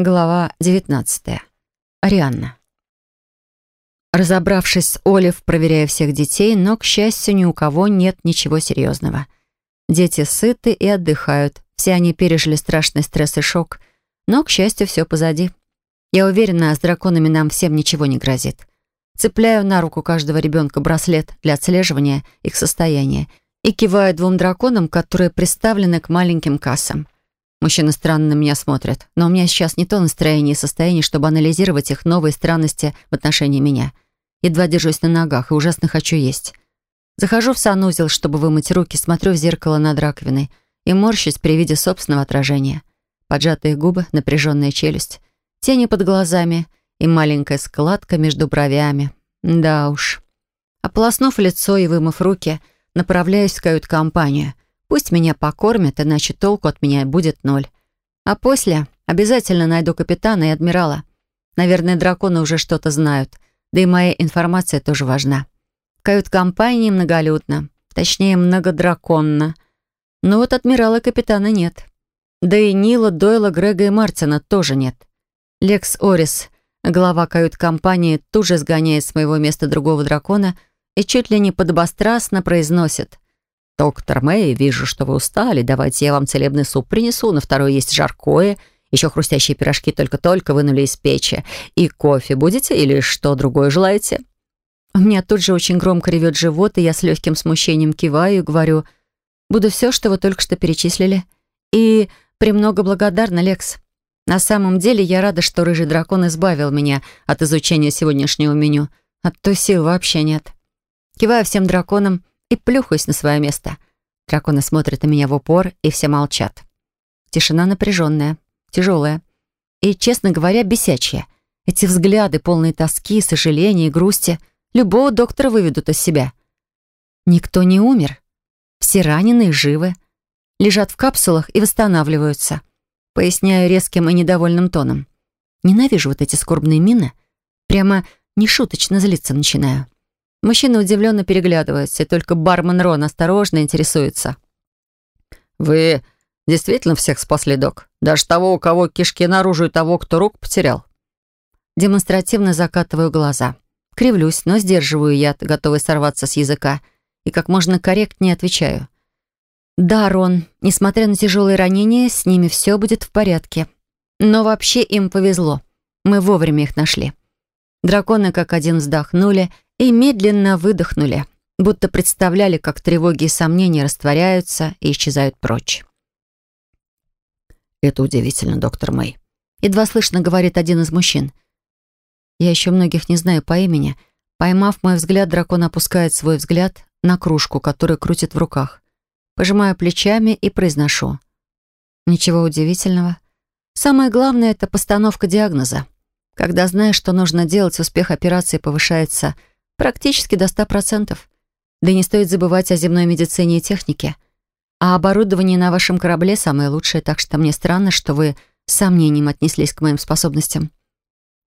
Глава 19. Арианна. Разобравшись с Олив, проверяя всех детей, но, к счастью, ни у кого нет ничего серьезного. Дети сыты и отдыхают. Все они пережили страшный стресс и шок. Но, к счастью, все позади. Я уверена, с драконами нам всем ничего не грозит. Цепляю на руку каждого ребенка браслет для отслеживания их состояния и киваю двум драконам, которые приставлены к маленьким кассам. Мужчины странно на меня смотрят, но у меня сейчас не то настроение и состояние, чтобы анализировать их новые странности в отношении меня. Едва держусь на ногах и ужасно хочу есть. Захожу в санузел, чтобы вымыть руки, смотрю в зеркало над раковиной и морщусь при виде собственного отражения. Поджатые губы, напряженная челюсть, тени под глазами и маленькая складка между бровями. Да уж. Ополоснув лицо и вымыв руки, направляюсь в кают-компанию — Пусть меня покормят, иначе толку от меня будет ноль. А после обязательно найду капитана и адмирала. Наверное, драконы уже что-то знают. Да и моя информация тоже важна. Кают-компании многолюдно. Точнее, многодраконно. Но вот адмирала и капитана нет. Да и Нила, Дойла, Грега и Мартина тоже нет. Лекс Орис, глава кают-компании, тут же сгоняет с моего места другого дракона и чуть ли не подобострастно произносит — «Доктор Мэй, вижу, что вы устали. Давайте я вам целебный суп принесу. На второй есть жаркое. Еще хрустящие пирожки только-только вынули из печи. И кофе будете или что другое желаете?» У меня тут же очень громко ревет живот, и я с легким смущением киваю и говорю, «Буду все, что вы только что перечислили. И премного благодарна, Лекс. На самом деле я рада, что рыжий дракон избавил меня от изучения сегодняшнего меню. От той сил вообще нет». Киваю всем драконам, и плюхаюсь на свое место. Драконы смотрят на меня в упор, и все молчат. Тишина напряженная, тяжелая и, честно говоря, бесячая. Эти взгляды, полные тоски, сожаления и грусти, любого доктора выведут из себя. Никто не умер. Все раненые живы. Лежат в капсулах и восстанавливаются. Поясняю резким и недовольным тоном. Ненавижу вот эти скорбные мины. Прямо нешуточно злиться начинаю. Мужчины удивленно переглядываются, и только бармен Рон осторожно интересуется. «Вы действительно всех спасли, док? Даже того, у кого кишки наружу, и того, кто рук потерял?» Демонстративно закатываю глаза. Кривлюсь, но сдерживаю яд, готовый сорваться с языка, и как можно корректнее отвечаю. «Да, Рон, несмотря на тяжелые ранения, с ними все будет в порядке. Но вообще им повезло. Мы вовремя их нашли». Драконы как один вздохнули и медленно выдохнули, будто представляли, как тревоги и сомнения растворяются и исчезают прочь. «Это удивительно, доктор Мэй», — едва слышно говорит один из мужчин. Я еще многих не знаю по имени. Поймав мой взгляд, дракон опускает свой взгляд на кружку, которую крутит в руках. Пожимаю плечами и произношу. Ничего удивительного. Самое главное — это постановка диагноза. Когда знаешь, что нужно делать, успех операции повышается — Практически до 100%. Да и не стоит забывать о земной медицине и технике. А оборудование на вашем корабле самое лучшее, так что мне странно, что вы с сомнением отнеслись к моим способностям.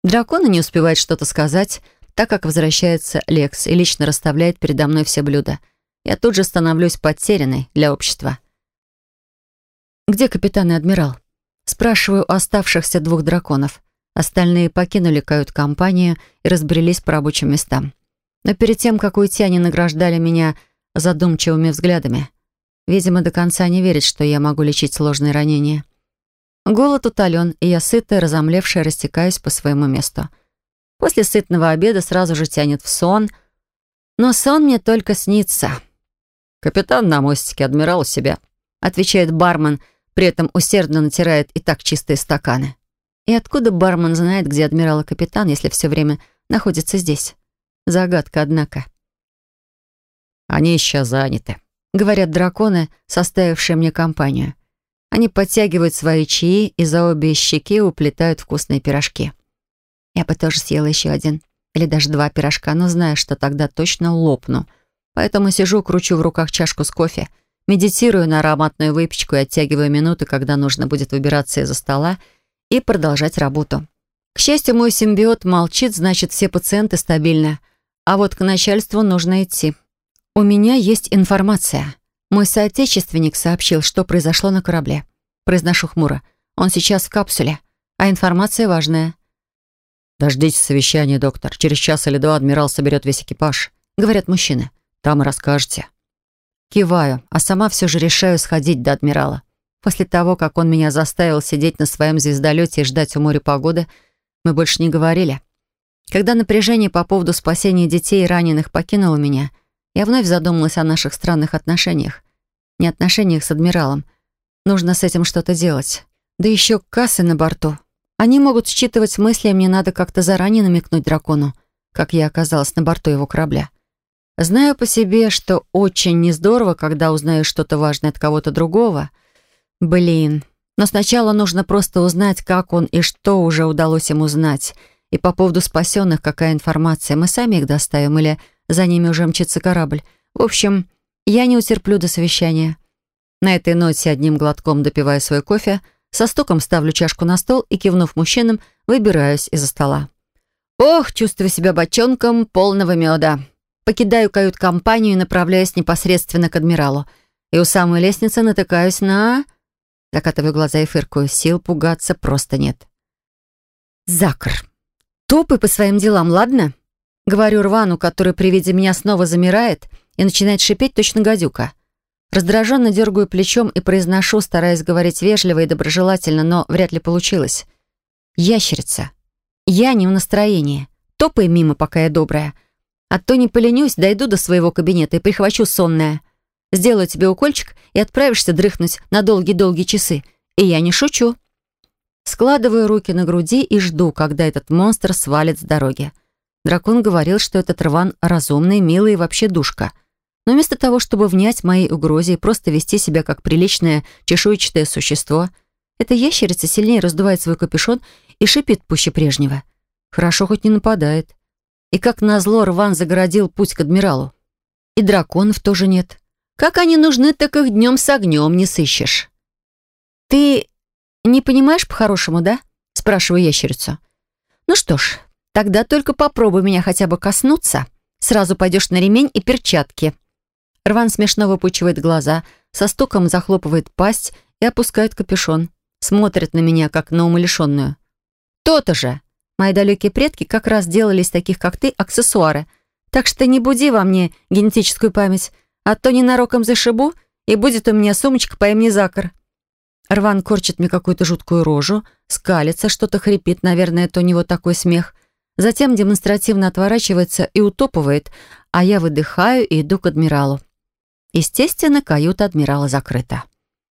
Драконы не успевает что-то сказать, так как возвращается Лекс и лично расставляет передо мной все блюда. Я тут же становлюсь потерянной для общества. «Где капитан и адмирал?» Спрашиваю у оставшихся двух драконов. Остальные покинули кают-компанию и разбрелись по рабочим местам. Но перед тем, как уйти, они награждали меня задумчивыми взглядами. Видимо, до конца не верят, что я могу лечить сложные ранения. Голод утолен, и я сытая, разомлевшая, растекаюсь по своему месту. После сытного обеда сразу же тянет в сон, но сон мне только снится. «Капитан на мостике, адмирал у себя», — отвечает бармен, при этом усердно натирает и так чистые стаканы. И откуда бармен знает, где адмирал и капитан, если все время находится здесь? Загадка, однако. «Они еще заняты», — говорят драконы, составившие мне компанию. Они подтягивают свои чаи и за обе щеки уплетают вкусные пирожки. Я бы тоже съела еще один или даже два пирожка, но знаю, что тогда точно лопну. Поэтому сижу, кручу в руках чашку с кофе, медитирую на ароматную выпечку и оттягиваю минуты, когда нужно будет выбираться из-за стола и продолжать работу. К счастью, мой симбиот молчит, значит, все пациенты стабильны. А вот к начальству нужно идти. У меня есть информация. Мой соотечественник сообщил, что произошло на корабле. Произношу хмуро. Он сейчас в капсуле. а информация важная. «Дождитесь совещания, доктор. Через час или два адмирал соберет весь экипаж», — говорят мужчины. «Там и расскажете». Киваю, а сама все же решаю сходить до адмирала. После того, как он меня заставил сидеть на своем звездолете и ждать у моря погоды, мы больше не говорили. Когда напряжение по поводу спасения детей и раненых покинуло меня, я вновь задумалась о наших странных отношениях. Не отношениях с адмиралом. Нужно с этим что-то делать. Да еще кассы на борту. Они могут считывать мысли, а мне надо как-то заранее намекнуть дракону, как я оказалась на борту его корабля. Знаю по себе, что очень не здорово, когда узнаешь что-то важное от кого-то другого. Блин. Но сначала нужно просто узнать, как он и что уже удалось ему узнать. И по поводу спасенных, какая информация. Мы сами их доставим или за ними уже мчится корабль. В общем, я не утерплю до совещания. На этой ноте одним глотком допиваю свой кофе, со стуком ставлю чашку на стол и, кивнув мужчинам, выбираюсь из-за стола. Ох, чувствую себя бочонком полного меда. Покидаю кают-компанию и направляюсь непосредственно к адмиралу. И у самой лестницы натыкаюсь на... Закатываю глаза и фыркую. Сил пугаться просто нет. «Закр, топай по своим делам, ладно?» Говорю Рвану, который при виде меня снова замирает и начинает шипеть точно гадюка. Раздраженно дергаю плечом и произношу, стараясь говорить вежливо и доброжелательно, но вряд ли получилось. «Ящерица, я не в настроении. Топай мимо, пока я добрая. А то не поленюсь, дойду до своего кабинета и прихвачу сонное. Сделаю тебе укольчик и отправишься дрыхнуть на долгие-долгие часы. И я не шучу. Складываю руки на груди и жду, когда этот монстр свалит с дороги. Дракон говорил, что этот рван разумный, милый и вообще душка. Но вместо того, чтобы внять моей угрозе и просто вести себя как приличное чешуйчатое существо, эта ящерица сильнее раздувает свой капюшон и шипит пуще прежнего. Хорошо хоть не нападает. И как назло Рван загородил путь к адмиралу. И драконов тоже нет. Как они нужны, так их днем с огнем не сыщешь. «Ты не понимаешь по-хорошему, да?» спрашиваю ящерицу. «Ну что ж, тогда только попробуй меня хотя бы коснуться. Сразу пойдешь на ремень и перчатки». Рван смешно выпучивает глаза, со стуком захлопывает пасть и опускает капюшон. Смотрит на меня, как на умалишенную. «То-то же! Мои далекие предки как раз делали из таких, как ты, аксессуары. Так что не буди во мне генетическую память, а то ненароком зашибу, и будет у меня сумочка по имени Закар». Рван корчит мне какую-то жуткую рожу, скалится, что-то хрипит, наверное, это у него такой смех. Затем демонстративно отворачивается и утопывает, а я выдыхаю и иду к адмиралу. Естественно, каюта адмирала закрыта.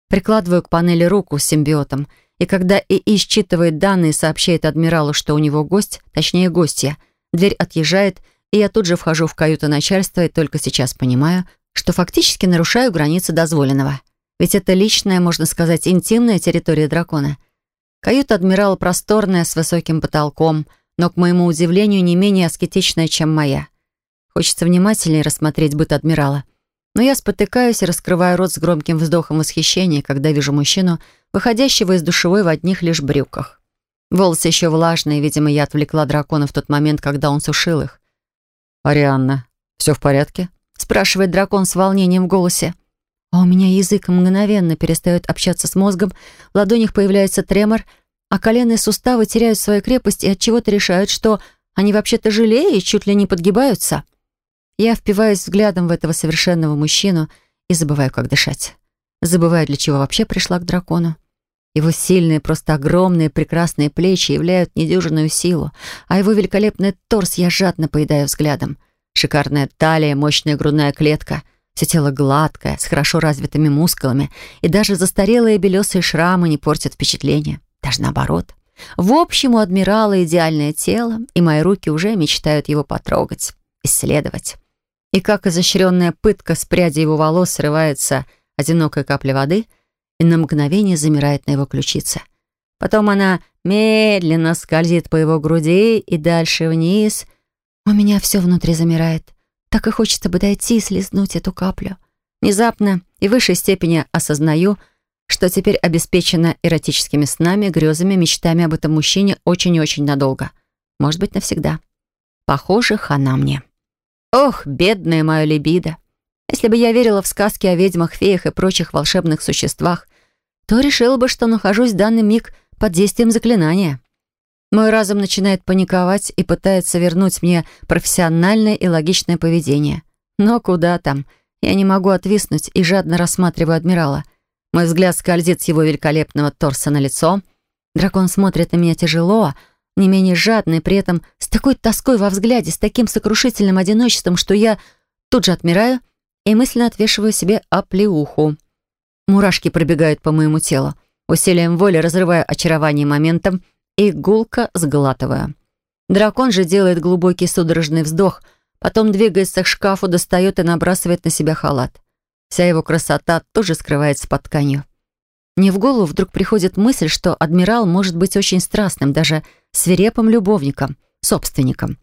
Прикладываю к панели руку с симбиотом — и когда ИИ считывает данные, сообщает адмиралу, что у него гость, точнее гостья, дверь отъезжает, и я тут же вхожу в каюту начальства и только сейчас понимаю, что фактически нарушаю границы дозволенного. Ведь это личная, можно сказать, интимная территория дракона. Каюта адмирала просторная, с высоким потолком, но, к моему удивлению, не менее аскетичная, чем моя. Хочется внимательнее рассмотреть быт адмирала. Но я спотыкаюсь и раскрываю рот с громким вздохом восхищения, когда вижу мужчину, выходящего из душевой в одних лишь брюках. Волосы еще влажные, видимо, я отвлекла дракона в тот момент, когда он сушил их. «Арианна, все в порядке?» спрашивает дракон с волнением в голосе. А у меня язык мгновенно перестает общаться с мозгом, в ладонях появляется тремор, а коленные суставы теряют свою крепость и от чего то решают, что они вообще-то жалеют и чуть ли не подгибаются. Я впиваюсь взглядом в этого совершенного мужчину и забываю, как дышать. Забываю, для чего вообще пришла к дракону. Его сильные, просто огромные, прекрасные плечи являют недюжинную силу, а его великолепный торс я жадно поедаю взглядом. Шикарная талия, мощная грудная клетка, все тело гладкое, с хорошо развитыми мускулами, и даже застарелые белесые шрамы не портят впечатление. Даже наоборот. В общем, у адмирала идеальное тело, и мои руки уже мечтают его потрогать, исследовать и как изощренная пытка с пряди его волос срывается одинокая капля воды и на мгновение замирает на его ключице. Потом она медленно скользит по его груди и дальше вниз. У меня все внутри замирает. Так и хочется бы дойти и слезнуть эту каплю. Внезапно и в высшей степени осознаю, что теперь обеспечена эротическими снами, грезами, мечтами об этом мужчине очень и очень надолго. Может быть, навсегда. Похоже, хана мне. Ох, бедная моя либидо. Если бы я верила в сказки о ведьмах, феях и прочих волшебных существах, то решила бы, что нахожусь в данный миг под действием заклинания. Мой разум начинает паниковать и пытается вернуть мне профессиональное и логичное поведение. Но куда там? Я не могу отвиснуть и жадно рассматриваю адмирала. Мой взгляд скользит с его великолепного торса на лицо. Дракон смотрит на меня тяжело, не менее жадно и при этом с такой тоской во взгляде, с таким сокрушительным одиночеством, что я тут же отмираю и мысленно отвешиваю себе оплеуху. Мурашки пробегают по моему телу. Усилием воли разрываю очарование моментом и гулко сглатываю. Дракон же делает глубокий судорожный вздох, потом двигается к шкафу, достает и набрасывает на себя халат. Вся его красота тоже скрывается под тканью. Мне в голову вдруг приходит мысль, что адмирал может быть очень страстным, даже свирепым любовником, собственником.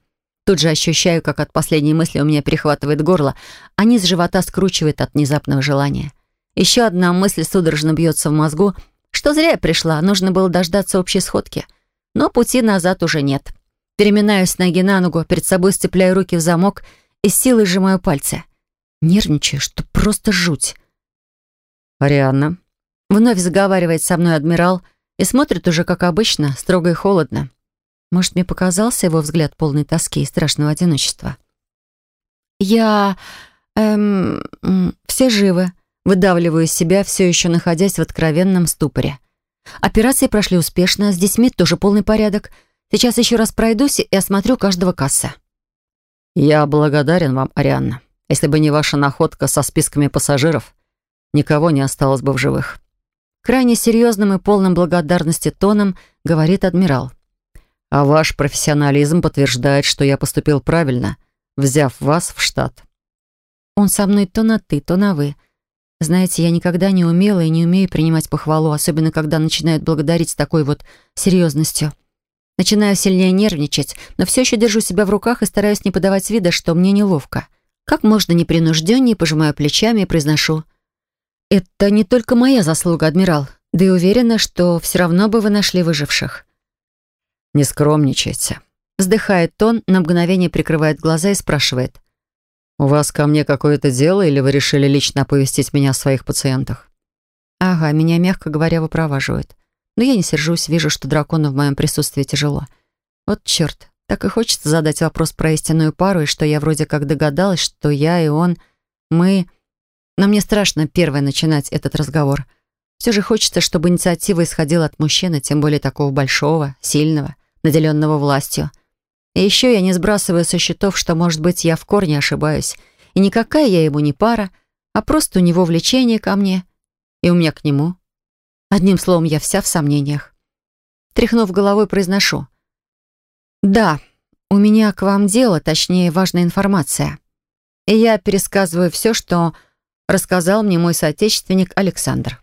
Тут же ощущаю, как от последней мысли у меня перехватывает горло, а низ живота скручивает от внезапного желания. Еще одна мысль судорожно бьется в мозгу, что зря я пришла, нужно было дождаться общей сходки. Но пути назад уже нет. Переминаюсь ноги на ногу, перед собой сцепляю руки в замок и силой сжимаю пальцы. Нервничаю, что просто жуть. «Арианна», — вновь заговаривает со мной адмирал и смотрит уже, как обычно, строго и холодно. Может, мне показался его взгляд полной тоски и страшного одиночества. «Я... эм... все живы», — выдавливаю из себя, все еще находясь в откровенном ступоре. Операции прошли успешно, с детьми тоже полный порядок. Сейчас еще раз пройдусь и осмотрю каждого касса. «Я благодарен вам, Арианна», если бы не ваша находка со списками пассажиров, никого не осталось бы в живых. Крайне серьезным и полным благодарности тоном говорит адмирал. А ваш профессионализм подтверждает, что я поступил правильно, взяв вас в штат. Он со мной то на «ты», то на «вы». Знаете, я никогда не умела и не умею принимать похвалу, особенно когда начинают благодарить с такой вот серьезностью. Начинаю сильнее нервничать, но все еще держу себя в руках и стараюсь не подавать вида, что мне неловко. Как можно непринужденнее пожимаю плечами и произношу. «Это не только моя заслуга, адмирал, да и уверена, что все равно бы вы нашли выживших». «Не скромничайте», — вздыхает он, на мгновение прикрывает глаза и спрашивает. «У вас ко мне какое-то дело, или вы решили лично оповестить меня о своих пациентах?» «Ага, меня, мягко говоря, выпроваживают. Но я не сержусь, вижу, что дракону в моем присутствии тяжело. Вот черт, так и хочется задать вопрос про истинную пару, и что я вроде как догадалась, что я и он, мы... Но мне страшно первой начинать этот разговор. Все же хочется, чтобы инициатива исходила от мужчины, тем более такого большого, сильного, наделенного властью. Еще я не сбрасываю со счетов, что, может быть, я в корне ошибаюсь. И никакая я ему не пара, а просто у него влечение ко мне, и у меня к нему. Одним словом, я вся в сомнениях. Тряхнув головой, произношу — «Да, у меня к вам дело, точнее, важная информация. И я пересказываю все, что рассказал мне мой соотечественник Александр».